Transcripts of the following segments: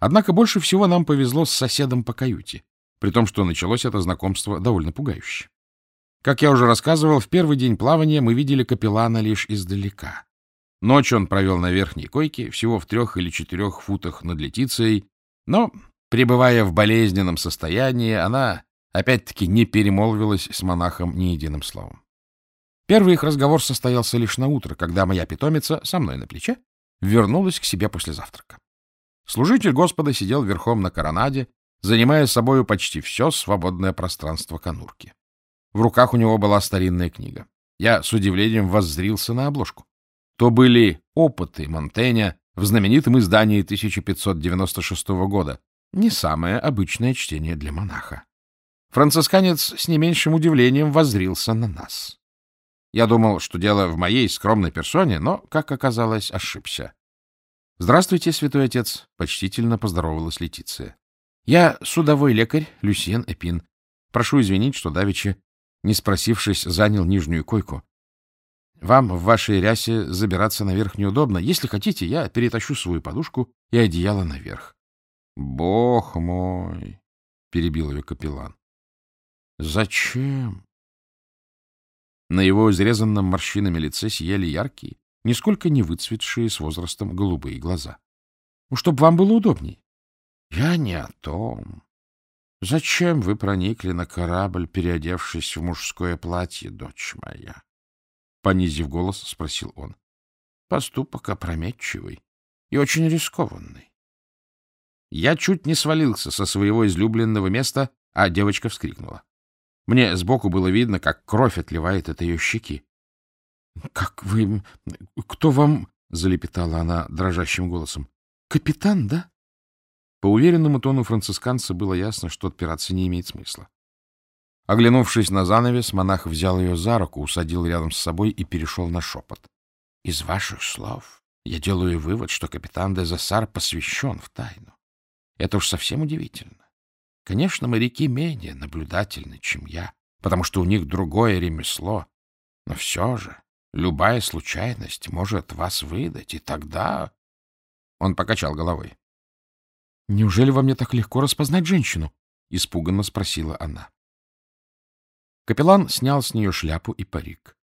Однако больше всего нам повезло с соседом по каюте, при том, что началось это знакомство довольно пугающе. Как я уже рассказывал, в первый день плавания мы видели капеллана лишь издалека. Ночь он провел на верхней койке, всего в трех или четырех футах над Летицией, но, пребывая в болезненном состоянии, она опять-таки не перемолвилась с монахом ни единым словом. Первый их разговор состоялся лишь на утро, когда моя питомица, со мной на плече, вернулась к себе после завтрака. Служитель Господа сидел верхом на коронаде, занимая собою почти все свободное пространство конурки. В руках у него была старинная книга. Я с удивлением воззрился на обложку. То были опыты Монтэня в знаменитом издании 1596 года. Не самое обычное чтение для монаха. Францисканец с не меньшим удивлением воззрился на нас. Я думал, что дело в моей скромной персоне, но, как оказалось, ошибся. — Здравствуйте, святой отец! — почтительно поздоровалась Летиция. — Я судовой лекарь Люсьен Эпин. Прошу извинить, что давеча, не спросившись, занял нижнюю койку. Вам в вашей рясе забираться наверх неудобно. Если хотите, я перетащу свою подушку и одеяло наверх. — Бог мой! — перебил ее капеллан. — Зачем? На его изрезанном морщинами лице сияли яркие, нисколько не выцветшие с возрастом голубые глаза. — Чтобы вам было удобней. — Я не о том. Зачем вы проникли на корабль, переодевшись в мужское платье, дочь моя? Понизив голос, спросил он. — Поступок опрометчивый и очень рискованный. Я чуть не свалился со своего излюбленного места, а девочка вскрикнула. Мне сбоку было видно, как кровь отливает от ее щеки. — Как вы... Кто вам... — залепетала она дрожащим голосом. — Капитан, да? По уверенному тону францисканца было ясно, что отпираться не имеет смысла. Оглянувшись на занавес, монах взял ее за руку, усадил рядом с собой и перешел на шепот. — Из ваших слов я делаю вывод, что капитан де Засар посвящен в тайну. Это уж совсем удивительно. Конечно, моряки менее наблюдательны, чем я, потому что у них другое ремесло. Но все же любая случайность может вас выдать, и тогда... Он покачал головой. — Неужели вам мне так легко распознать женщину? — испуганно спросила она. Капеллан снял с нее шляпу и парик.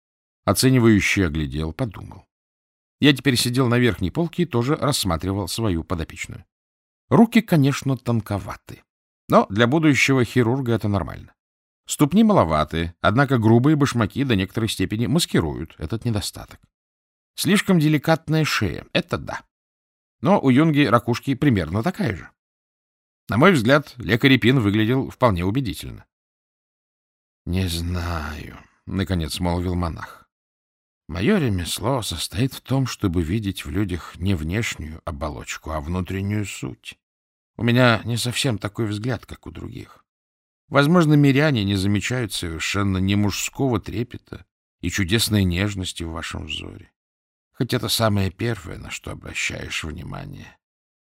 Оценивающий оглядел, подумал. Я теперь сидел на верхней полке и тоже рассматривал свою подопечную. Руки, конечно, тонковаты. Но для будущего хирурга это нормально. Ступни маловаты, однако грубые башмаки до некоторой степени маскируют этот недостаток. Слишком деликатная шея — это да. Но у Юнги ракушки примерно такая же. На мой взгляд, лекарь Пин выглядел вполне убедительно. — Не знаю, — наконец молвил монах. — Мое ремесло состоит в том, чтобы видеть в людях не внешнюю оболочку, а внутреннюю суть. У меня не совсем такой взгляд, как у других. Возможно, миряне не замечают совершенно ни мужского трепета и чудесной нежности в вашем взоре. Хоть это самое первое, на что обращаешь внимание.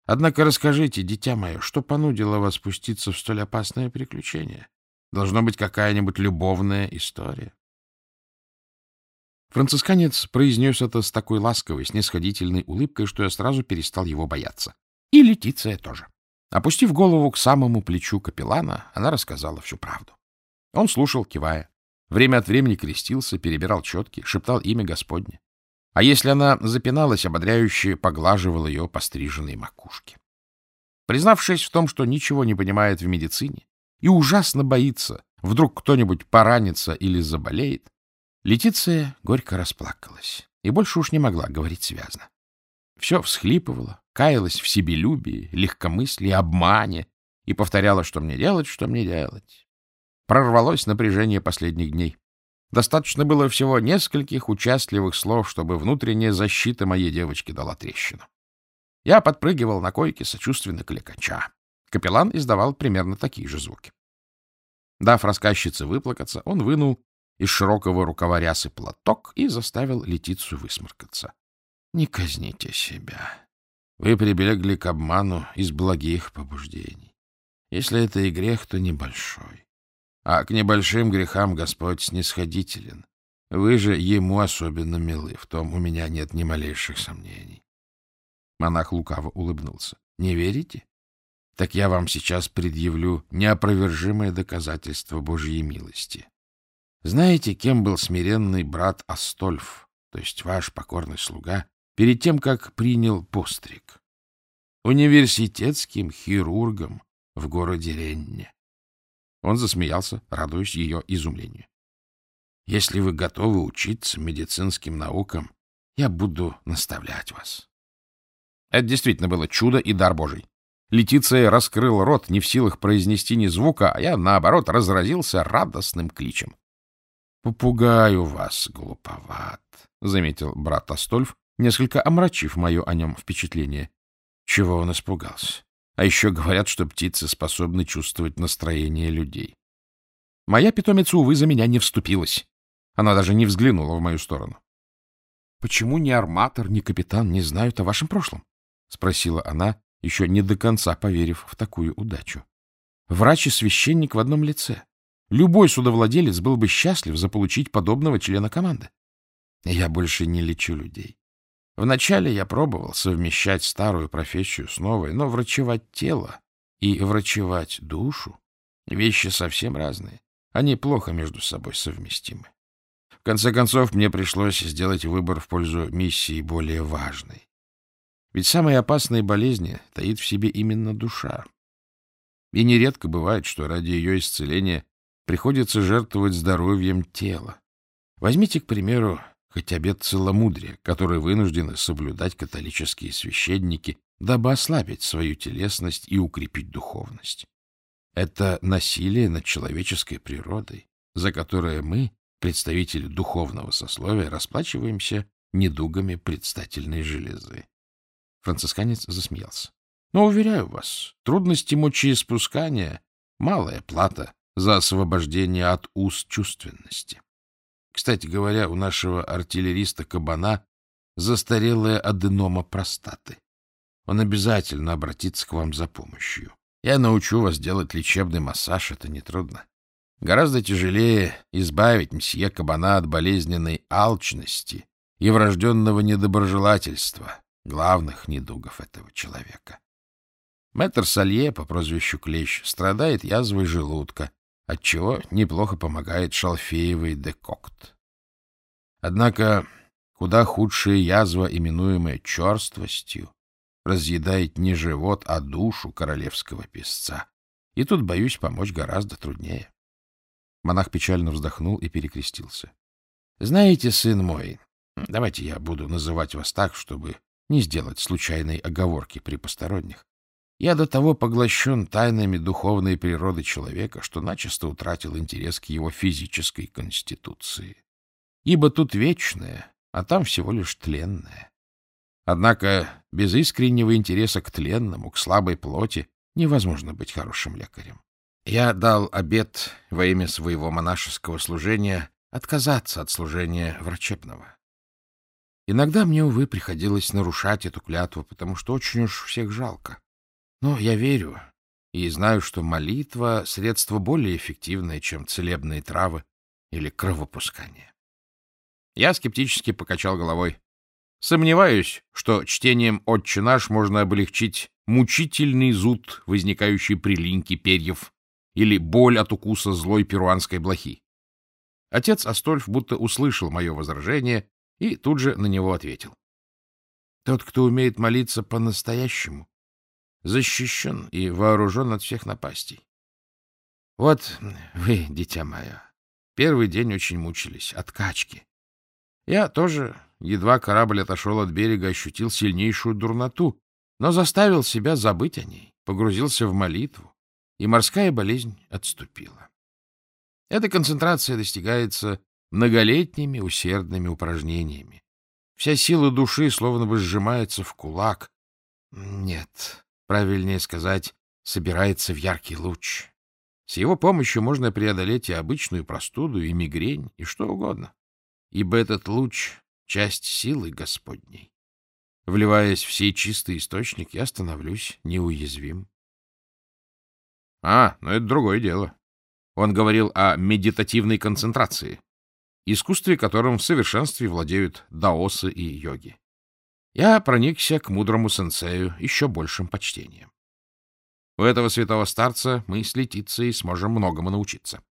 Однако расскажите, дитя мое, что понудило вас спуститься в столь опасное приключение? Должно быть какая-нибудь любовная история. Францисканец произнес это с такой ласковой, снисходительной улыбкой, что я сразу перестал его бояться. И Летиция тоже. Опустив голову к самому плечу капеллана, она рассказала всю правду. Он слушал, кивая. Время от времени крестился, перебирал четки, шептал имя Господне. А если она запиналась, ободряюще поглаживал ее по стриженной макушке. Признавшись в том, что ничего не понимает в медицине и ужасно боится, вдруг кто-нибудь поранится или заболеет, Летиция горько расплакалась и больше уж не могла говорить связно. Все всхлипывала, каялась в себелюбии, легкомыслии, обмане и повторяла, что мне делать, что мне делать. Прорвалось напряжение последних дней. Достаточно было всего нескольких участливых слов, чтобы внутренняя защита моей девочки дала трещину. Я подпрыгивал на койке, сочувственно кликача. Капеллан издавал примерно такие же звуки. Дав рассказчице выплакаться, он вынул из широкого рукава рясы платок и заставил Летицию высморкаться. — Не казните себя. Вы прибегли к обману из благих побуждений. Если это и грех, то небольшой. А к небольшим грехам Господь снисходителен. Вы же ему особенно милы, в том у меня нет ни малейших сомнений. Монах лукаво улыбнулся. — Не верите? Так я вам сейчас предъявлю неопровержимое доказательство Божьей милости. Знаете, кем был смиренный брат Астольф, то есть ваш покорный слуга, перед тем, как принял постриг? Университетским хирургом в городе Ренне. Он засмеялся, радуясь ее изумлению. Если вы готовы учиться медицинским наукам, я буду наставлять вас. Это действительно было чудо и дар Божий. Летиция раскрыл рот, не в силах произнести ни звука, а я, наоборот, разразился радостным кличем. — Попугай у вас глуповат, — заметил брат Астольф, несколько омрачив мое о нем впечатление. Чего он испугался? А еще говорят, что птицы способны чувствовать настроение людей. Моя питомица, увы, за меня не вступилась. Она даже не взглянула в мою сторону. — Почему ни арматор, ни капитан не знают о вашем прошлом? — спросила она, еще не до конца поверив в такую удачу. Врач и священник в одном лице. Любой судовладелец был бы счастлив заполучить подобного члена команды. Я больше не лечу людей. Вначале я пробовал совмещать старую профессию с новой, но врачевать тело и врачевать душу — вещи совсем разные. Они плохо между собой совместимы. В конце концов, мне пришлось сделать выбор в пользу миссии более важной. Ведь самые опасные болезни таит в себе именно душа. И нередко бывает, что ради ее исцеления приходится жертвовать здоровьем тела. Возьмите, к примеру, хоть обет целомудрия, который вынуждены соблюдать католические священники, дабы ослабить свою телесность и укрепить духовность. Это насилие над человеческой природой, за которое мы, представители духовного сословия, расплачиваемся недугами предстательной железы. Францисканец засмеялся. Но, уверяю вас, трудности мочеиспускания — малая плата за освобождение от уз чувственности. Кстати говоря, у нашего артиллериста Кабана застарелая аденома простаты. Он обязательно обратится к вам за помощью. Я научу вас делать лечебный массаж, это нетрудно. Гораздо тяжелее избавить мсье Кабана от болезненной алчности и врожденного недоброжелательства, главных недугов этого человека. Мэтр Салье по прозвищу Клещ страдает язвой желудка, отчего неплохо помогает шалфеевый декокт. Однако куда худшая язва, именуемая черствостью, разъедает не живот, а душу королевского песца. И тут, боюсь, помочь гораздо труднее. Монах печально вздохнул и перекрестился. — Знаете, сын мой, давайте я буду называть вас так, чтобы не сделать случайной оговорки при посторонних. Я до того поглощен тайнами духовной природы человека, что начисто утратил интерес к его физической конституции. Ибо тут вечное, а там всего лишь тленное. Однако без искреннего интереса к тленному, к слабой плоти невозможно быть хорошим лекарем. Я дал обет во имя своего монашеского служения отказаться от служения врачебного. Иногда мне, увы, приходилось нарушать эту клятву, потому что очень уж всех жалко. Но я верю и знаю, что молитва — средство более эффективное, чем целебные травы или кровопускание. Я скептически покачал головой. Сомневаюсь, что чтением «Отче наш» можно облегчить мучительный зуд, возникающий при линьке перьев, или боль от укуса злой перуанской блохи. Отец Астольф будто услышал мое возражение и тут же на него ответил. Тот, кто умеет молиться по-настоящему, защищен и вооружен от всех напастей. Вот вы, дитя мое, первый день очень мучились от качки. Я тоже, едва корабль отошел от берега, ощутил сильнейшую дурноту, но заставил себя забыть о ней, погрузился в молитву, и морская болезнь отступила. Эта концентрация достигается многолетними усердными упражнениями. Вся сила души словно бы сжимается в кулак. Нет, правильнее сказать, собирается в яркий луч. С его помощью можно преодолеть и обычную простуду, и мигрень, и что угодно. Ибо этот луч — часть силы Господней. Вливаясь в сей чистый источник, я становлюсь неуязвим. А, ну это другое дело. Он говорил о медитативной концентрации искусстве которым в совершенстве владеют даосы и йоги. Я проникся к мудрому сенсею еще большим почтением. У этого святого старца мы с Летицией сможем многому научиться.